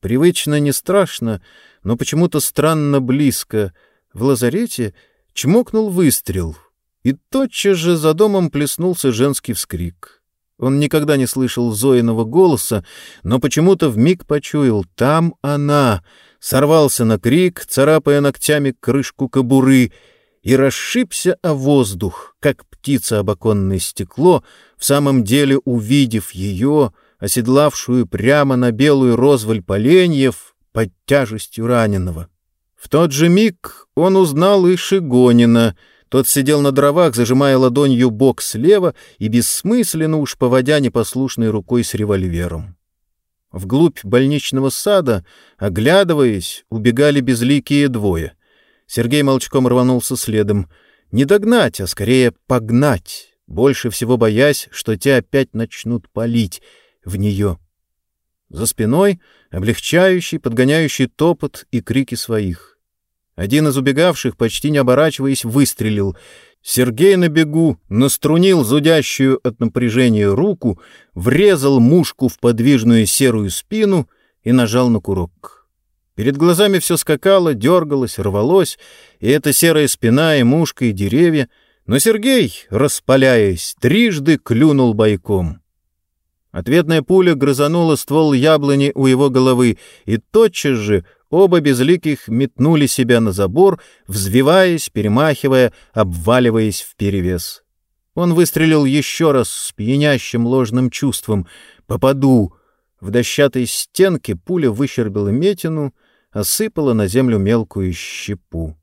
Привычно не страшно, но почему-то странно близко. В лазарете чмокнул выстрел, и тотчас же за домом плеснулся женский вскрик. Он никогда не слышал Зоиного голоса, но почему-то вмиг почуял — там она. Сорвался на крик, царапая ногтями крышку кобуры — и расшибся о воздух, как птица об оконное стекло, в самом деле увидев ее, оседлавшую прямо на белую розваль поленьев под тяжестью раненого. В тот же миг он узнал и Шигонина. Тот сидел на дровах, зажимая ладонью бок слева и бессмысленно уж поводя непослушной рукой с револьвером. Вглубь больничного сада, оглядываясь, убегали безликие двое — Сергей молчком рванулся следом. Не догнать, а скорее погнать, больше всего боясь, что те опять начнут палить в нее. За спиной облегчающий, подгоняющий топот и крики своих. Один из убегавших, почти не оборачиваясь, выстрелил. Сергей на бегу наструнил зудящую от напряжения руку, врезал мушку в подвижную серую спину и нажал на курок. Перед глазами все скакало, дергалось, рвалось, и эта серая спина, и мушка, и деревья. Но Сергей, распаляясь, трижды клюнул бойком. Ответная пуля грызанула ствол яблони у его головы, и тотчас же оба безликих метнули себя на забор, взвиваясь, перемахивая, обваливаясь в перевес. Он выстрелил еще раз с пьянящим ложным чувством. «Попаду!» В дощатой стенке пуля выщербила метину, осыпала на землю мелкую щепу.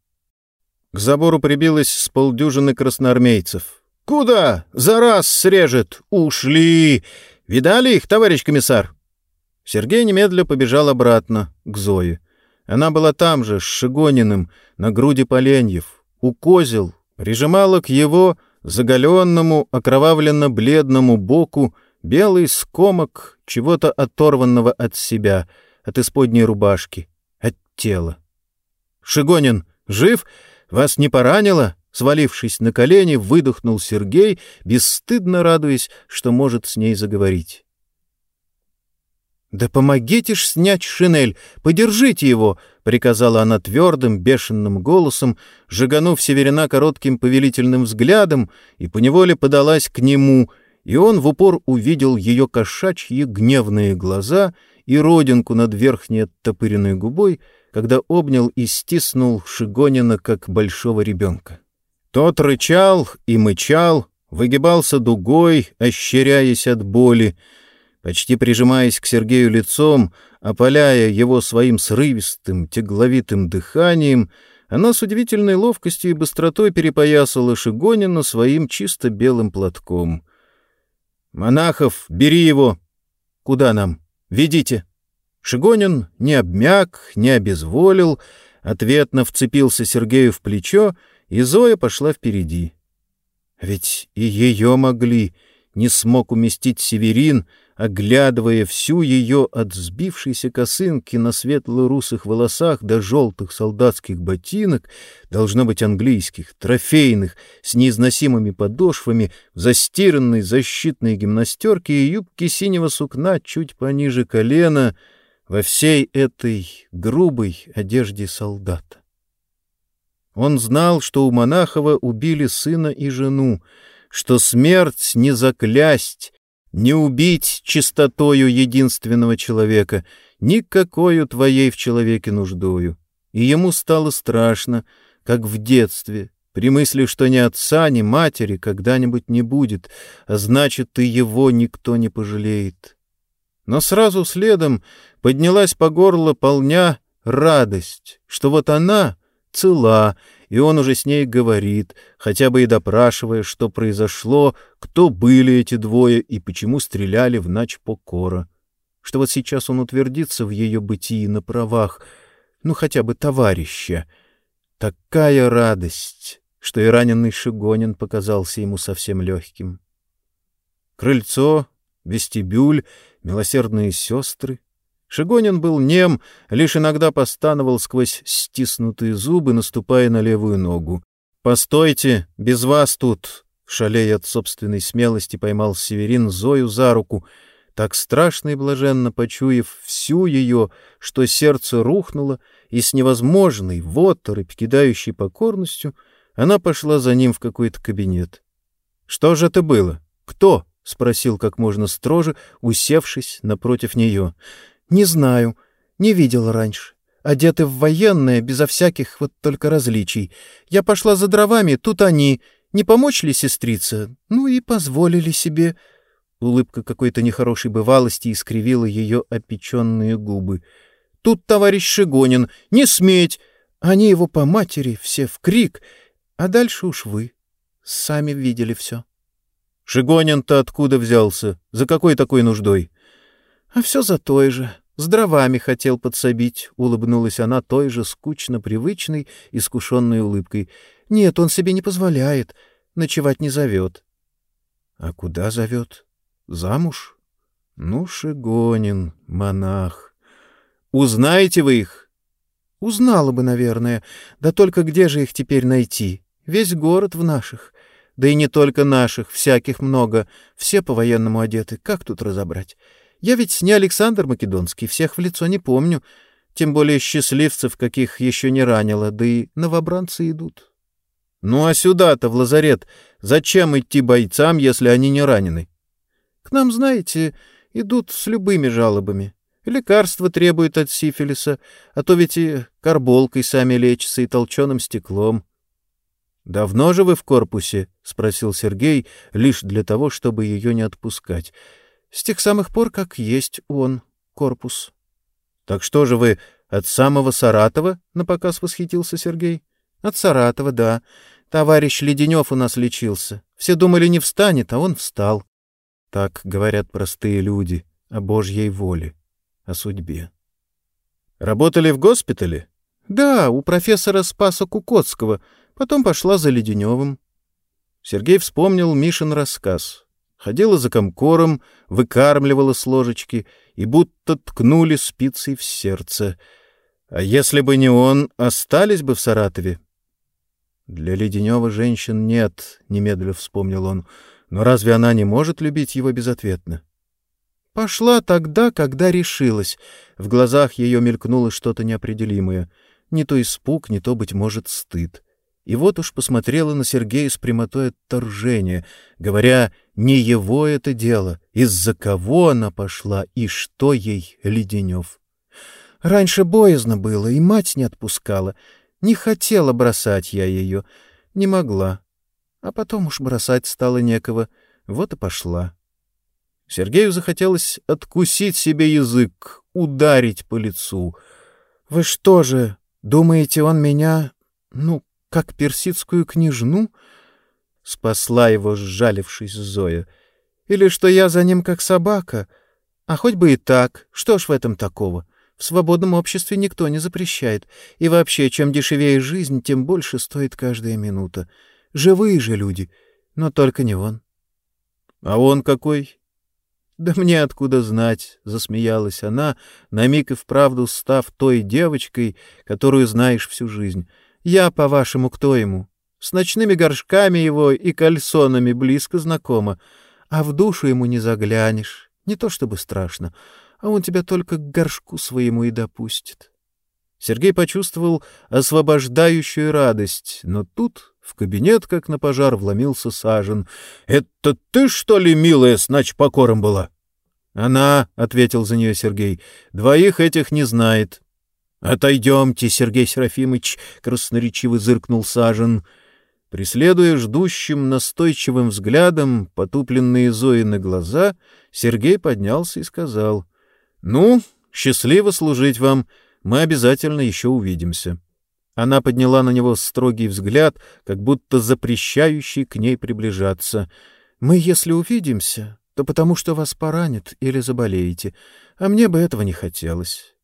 К забору прибилось с полдюжины красноармейцев. «Куда? За раз срежет! Ушли! Видали их, товарищ комиссар?» Сергей немедля побежал обратно, к Зое. Она была там же, с Шигониным, на груди поленьев. У козел прижимала к его заголенному, окровавленно-бледному боку белый скомок чего-то оторванного от себя, от исподней рубашки тело. «Шигонин, жив? Вас не поранило?» Свалившись на колени, выдохнул Сергей, бесстыдно радуясь, что может с ней заговорить. «Да помогите ж снять шинель, подержите его!» — приказала она твердым, бешеным голосом, жиганув Северина коротким повелительным взглядом, и поневоле подалась к нему, и он в упор увидел ее кошачьи гневные глаза и родинку над верхней оттопыренной губой — когда обнял и стиснул Шигонина, как большого ребенка. Тот рычал и мычал, выгибался дугой, ощеряясь от боли, почти прижимаясь к Сергею лицом, опаляя его своим срывистым, тягловитым дыханием, она с удивительной ловкостью и быстротой перепоясала Шигонина своим чисто белым платком. «Монахов, бери его!» «Куда нам? Ведите!» Шигонин не обмяк, не обезволил, ответно вцепился Сергею в плечо, и Зоя пошла впереди. Ведь и ее могли, не смог уместить Северин, оглядывая всю ее от сбившейся косынки на светло-русых волосах до желтых солдатских ботинок, должно быть английских, трофейных, с неизносимыми подошвами, в застиранной защитной гимнастерке и юбке синего сукна чуть пониже колена — во всей этой грубой одежде солдата. Он знал, что у Монахова убили сына и жену, что смерть не заклясть, не убить чистотою единственного человека, никакою твоей в человеке нуждою. И ему стало страшно, как в детстве, при мысли, что ни отца, ни матери когда-нибудь не будет, а значит, и его никто не пожалеет. Но сразу следом поднялась по горло полня радость, что вот она цела, и он уже с ней говорит, хотя бы и допрашивая, что произошло, кто были эти двое и почему стреляли в ночь Покора. Что вот сейчас он утвердится в ее бытии на правах, ну хотя бы товарища. Такая радость, что и раненый Шигонин показался ему совсем легким. Крыльцо, вестибюль, милосердные сестры — Шигонин был нем, лишь иногда постановал сквозь стиснутые зубы, наступая на левую ногу. «Постойте, без вас тут!» Шалея от собственной смелости поймал Северин Зою за руку, так страшно и блаженно почуяв всю ее, что сердце рухнуло, и с невозможной, вот кидающей покорностью, она пошла за ним в какой-то кабинет. «Что же это было? Кто?» — спросил как можно строже, усевшись напротив нее. «Не знаю. Не видел раньше. Одеты в военное, безо всяких вот только различий. Я пошла за дровами, тут они. Не помочь ли сестрица? Ну и позволили себе...» Улыбка какой-то нехорошей бывалости искривила ее опеченные губы. «Тут товарищ Шигонин. Не сметь! Они его по матери, все в крик. А дальше уж вы. Сами видели все». «Шигонин-то откуда взялся? За какой такой нуждой?» «А все за той же. С дровами хотел подсобить, — улыбнулась она той же скучно привычной, искушенной улыбкой. Нет, он себе не позволяет, ночевать не зовет. А куда зовет? Замуж? Ну, Шигонин, монах. Узнаете вы их? Узнала бы, наверное. Да только где же их теперь найти? Весь город в наших. Да и не только наших, всяких много. Все по-военному одеты. Как тут разобрать? Я ведь не Александр Македонский, всех в лицо не помню, тем более счастливцев, каких еще не ранило, да и новобранцы идут. Ну а сюда-то, в лазарет, зачем идти бойцам, если они не ранены? К нам, знаете, идут с любыми жалобами. Лекарства требуют от сифилиса, а то ведь и карболкой сами лечатся и толченым стеклом. — Давно же вы в корпусе? — спросил Сергей, лишь для того, чтобы ее не отпускать. С тех самых пор, как есть он, корпус. — Так что же вы, от самого Саратова? — напоказ восхитился Сергей. — От Саратова, да. Товарищ Леденев у нас лечился. Все думали, не встанет, а он встал. Так говорят простые люди о Божьей воле, о судьбе. — Работали в госпитале? — Да, у профессора Спаса Кукотского. Потом пошла за Леденевым. Сергей вспомнил Мишин рассказ ходила за комкором, выкармливала с ложечки и будто ткнули спицей в сердце. А если бы не он, остались бы в Саратове? Для Леденева женщин нет, — немедленно вспомнил он. Но разве она не может любить его безответно? Пошла тогда, когда решилась. В глазах ее мелькнуло что-то неопределимое. Не то испуг, не то, быть может, стыд. И вот уж посмотрела на Сергея с прямотой отторжения, говоря, не его это дело, из-за кого она пошла и что ей Леденев. Раньше боязно было, и мать не отпускала. Не хотела бросать я ее, не могла. А потом уж бросать стало некого, вот и пошла. Сергею захотелось откусить себе язык, ударить по лицу. — Вы что же, думаете, он меня, ну, как персидскую княжну? Спасла его, сжалившись Зоя. Или что я за ним как собака? А хоть бы и так, что ж в этом такого? В свободном обществе никто не запрещает. И вообще, чем дешевее жизнь, тем больше стоит каждая минута. Живые же люди, но только не он. — А он какой? — Да мне откуда знать, — засмеялась она, на миг и вправду став той девочкой, которую знаешь всю жизнь. Я, по-вашему, кто ему? С ночными горшками его и кальсонами близко знакома, а в душу ему не заглянешь. Не то чтобы страшно, а он тебя только к горшку своему и допустит. Сергей почувствовал освобождающую радость, но тут в кабинет, как на пожар, вломился Сажен. — Это ты, что ли, милая, с покором была? — Она, — ответил за нее Сергей, — двоих этих не знает. «Отойдемте, Сергей Серафимович!» — красноречиво зыркнул Сажен. Преследуя ждущим настойчивым взглядом потупленные Зоины глаза, Сергей поднялся и сказал, «Ну, счастливо служить вам, мы обязательно еще увидимся». Она подняла на него строгий взгляд, как будто запрещающий к ней приближаться. «Мы, если увидимся, то потому что вас поранит или заболеете, а мне бы этого не хотелось».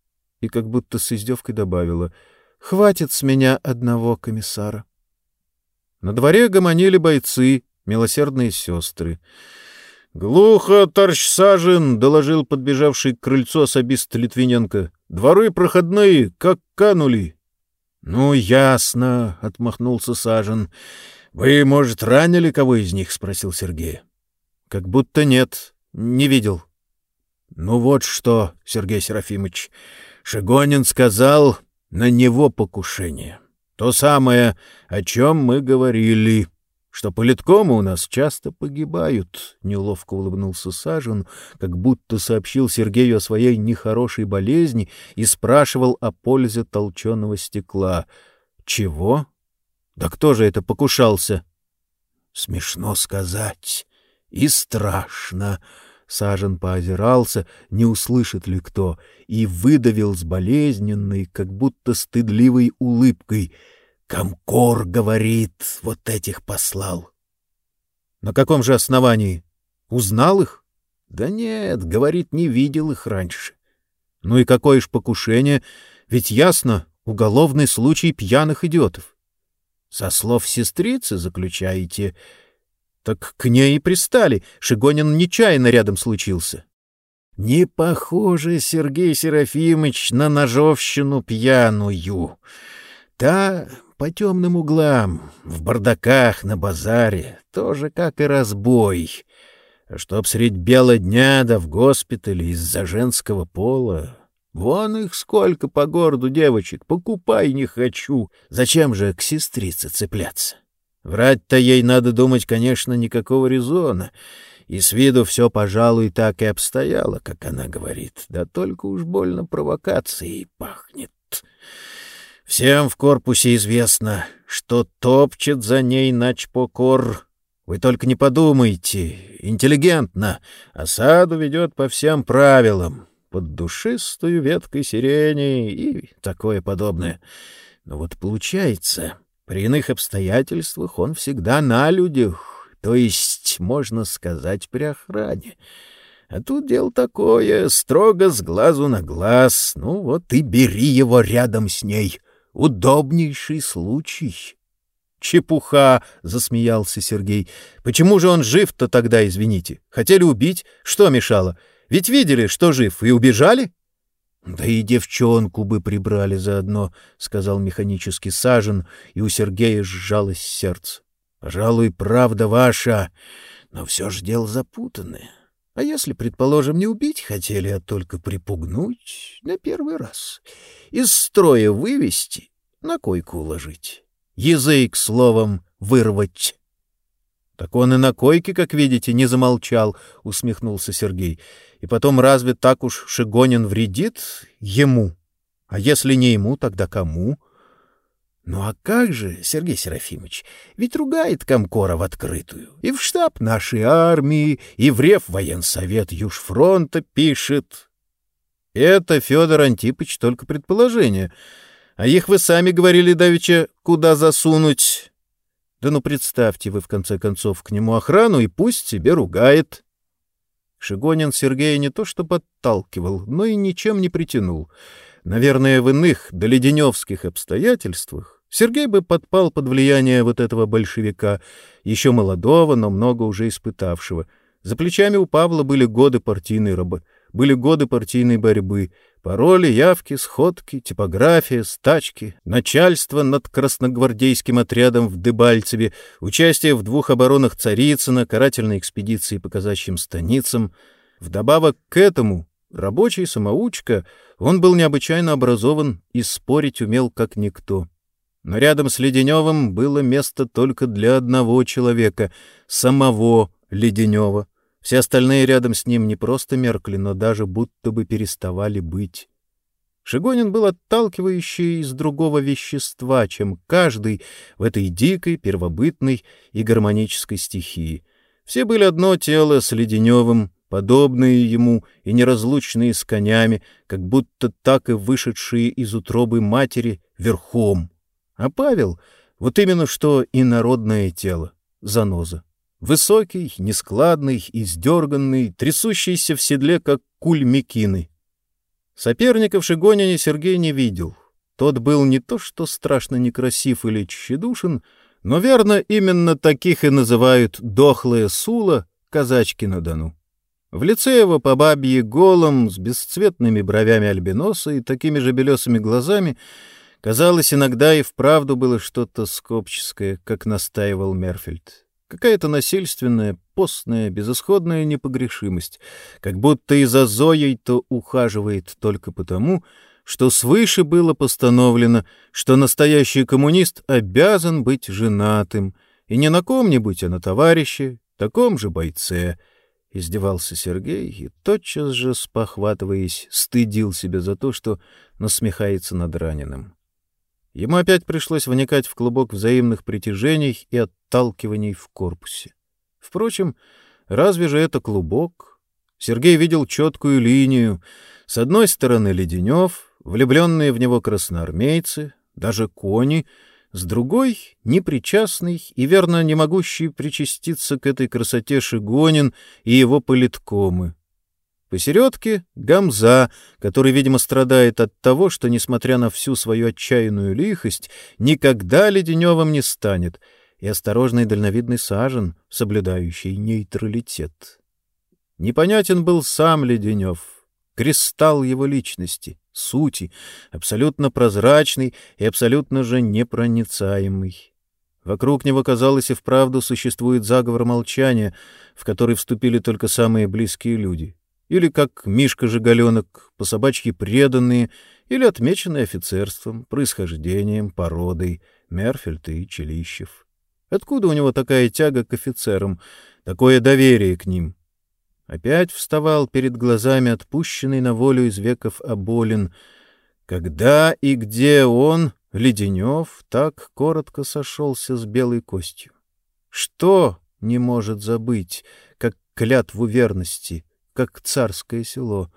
И как будто с издевкой добавила, «Хватит с меня одного комиссара». На дворе гомонили бойцы, милосердные сестры. «Глухо, торщ сажен!» — доложил подбежавший к крыльцу особист Литвиненко. «Дворы проходные, как канули!» «Ну, ясно!» — отмахнулся Сажен. «Вы, может, ранили кого из них?» — спросил Сергей. «Как будто нет. Не видел». «Ну вот что, Сергей Серафимович, Шигонин сказал, на него покушение. То самое, о чем мы говорили» что политкомы у нас часто погибают, — неловко улыбнулся Сажин, как будто сообщил Сергею о своей нехорошей болезни и спрашивал о пользе толченого стекла. — Чего? Да кто же это покушался? — Смешно сказать. И страшно. Сажен поозирался, не услышит ли кто, и выдавил с болезненной, как будто стыдливой улыбкой — Комкор, говорит, вот этих послал. На каком же основании? Узнал их? Да нет, говорит, не видел их раньше. Ну и какое ж покушение? Ведь ясно, уголовный случай пьяных идиотов. Со слов сестрицы заключаете. Так к ней и пристали. Шигонин нечаянно рядом случился. Не похоже, Сергей Серафимович, на ножовщину пьяную. Та по темным углам, в бардаках на базаре, тоже как и разбой. А чтоб средь бела дня да в госпитале из-за женского пола... Вон их сколько по городу девочек, покупай не хочу. Зачем же к сестрице цепляться? Врать-то ей, надо думать, конечно, никакого резона. И с виду все, пожалуй, так и обстояло, как она говорит. Да только уж больно провокацией пахнет. Всем в корпусе известно, что топчет за ней начпокор. Вы только не подумайте, интеллигентно. Осаду ведет по всем правилам, под душистую веткой сирени и такое подобное. Но вот получается, при иных обстоятельствах он всегда на людях, то есть, можно сказать, при охране. А тут дело такое, строго с глазу на глаз. Ну вот и бери его рядом с ней. Удобнейший случай. Чепуха, засмеялся Сергей. Почему же он жив-то тогда, извините? Хотели убить? Что мешало? Ведь видели, что жив, и убежали? Да и девчонку бы прибрали заодно, сказал механический Сажен, и у Сергея сжалось сердце. Пожалуй, правда ваша, но все ж дело запутанное. А если, предположим, не убить хотели, а только припугнуть на первый раз, из строя вывести, на койку уложить, язык словом вырвать? — Так он и на койке, как видите, не замолчал, — усмехнулся Сергей. — И потом разве так уж Шигонин вредит ему? А если не ему, тогда кому? — ну а как же, Сергей Серафимович, ведь ругает Комкора в открытую. И в штаб нашей армии, и в Рев военсовет Южфронта пишет. Это, Федор Антипович, только предположение. А их вы сами говорили, Давича, куда засунуть. Да ну представьте вы, в конце концов, к нему охрану, и пусть себе ругает. Шигонин Сергея не то что подталкивал, но и ничем не притянул. Наверное, в иных, доледеневских обстоятельствах Сергей бы подпал под влияние вот этого большевика, еще молодого, но много уже испытавшего. За плечами у Павла были годы партийной рабы, были годы партийной борьбы, пароли, явки, сходки, типография, стачки, начальство над красногвардейским отрядом в Дебальцеве, участие в двух оборонах Царицына, карательной экспедиции по казачьим станицам. Вдобавок к этому рабочий самоучка, он был необычайно образован и спорить умел как никто. Но рядом с Леденевым было место только для одного человека — самого Леденева. Все остальные рядом с ним не просто меркли, но даже будто бы переставали быть. Шигонин был отталкивающий из другого вещества, чем каждый в этой дикой, первобытной и гармонической стихии. Все были одно тело с Леденевым, подобные ему и неразлучные с конями, как будто так и вышедшие из утробы матери верхом — А Павел — вот именно что инородное тело, заноза. Высокий, нескладный, издерганный, трясущийся в седле, как куль Микины. Соперников Шигонине Сергей не видел. Тот был не то что страшно некрасив или тщедушен, но, верно, именно таких и называют «дохлая сула» казачки на Дону. В лице его по бабье голом, с бесцветными бровями альбиноса и такими же белесыми глазами, казалось, иногда и вправду было что-то скопческое, как настаивал Мерфельд. Какая-то насильственная, постная, безысходная непогрешимость, как будто и за Зоей-то ухаживает только потому, что свыше было постановлено, что настоящий коммунист обязан быть женатым, и не на ком-нибудь, а на товарище, таком же бойце. Издевался Сергей и, тотчас же, спохватываясь, стыдил себя за то, что насмехается над раненым. Ему опять пришлось вникать в клубок взаимных притяжений и отталкиваний в корпусе. Впрочем, разве же это клубок? Сергей видел четкую линию. С одной стороны Леденев, влюбленные в него красноармейцы, даже кони, с другой — непричастный и, верно, не могущий причаститься к этой красоте Шигонин и его политкомы. Посередке — Гамза, который, видимо, страдает от того, что, несмотря на всю свою отчаянную лихость, никогда Леденевым не станет, и осторожный дальновидный Сажен, соблюдающий нейтралитет. Непонятен был сам Леденев, кристалл его личности — сути, абсолютно прозрачный и абсолютно же непроницаемый. Вокруг него, казалось, и вправду существует заговор молчания, в который вступили только самые близкие люди. Или как Мишка-жигаленок, по собачьи преданные, или отмеченные офицерством, происхождением, породой, Мерфельд и Челищев. Откуда у него такая тяга к офицерам, такое доверие к ним? Опять вставал перед глазами отпущенный на волю из веков Аболин. Когда и где он, Леденев, так коротко сошелся с белой костью? Что не может забыть, как клятву верности, как царское село?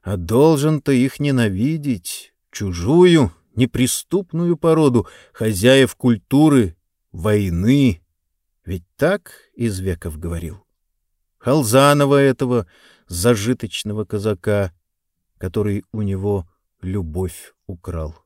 А должен-то их ненавидеть, чужую, неприступную породу, хозяев культуры, войны. Ведь так из веков говорил. Халзанова этого зажиточного казака, который у него любовь украл.